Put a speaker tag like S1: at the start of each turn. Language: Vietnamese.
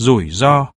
S1: rủi ro.